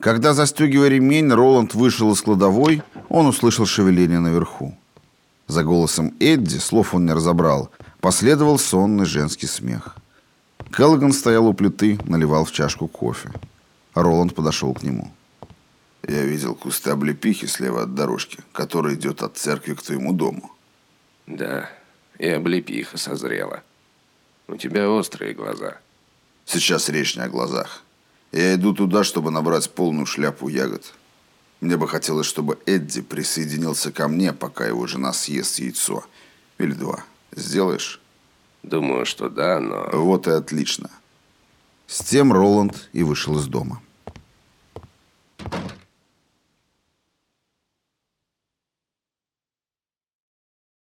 Когда, застегивая ремень, Роланд вышел из кладовой, он услышал шевеление наверху. За голосом Эдди, слов он не разобрал, последовал сонный женский смех. Келлоган стоял у плиты, наливал в чашку кофе. Роланд подошел к нему. «Я видел кусты облепихи слева от дорожки, которая идет от церкви к твоему дому». «Да, и облепиха созрела. У тебя острые глаза». «Сейчас речь не о глазах. Я иду туда, чтобы набрать полную шляпу ягод. Мне бы хотелось, чтобы Эдди присоединился ко мне, пока его жена съест яйцо. Или два. Сделаешь?» «Думаю, что да, но...» «Вот и отлично». С тем Роланд и вышел из дома.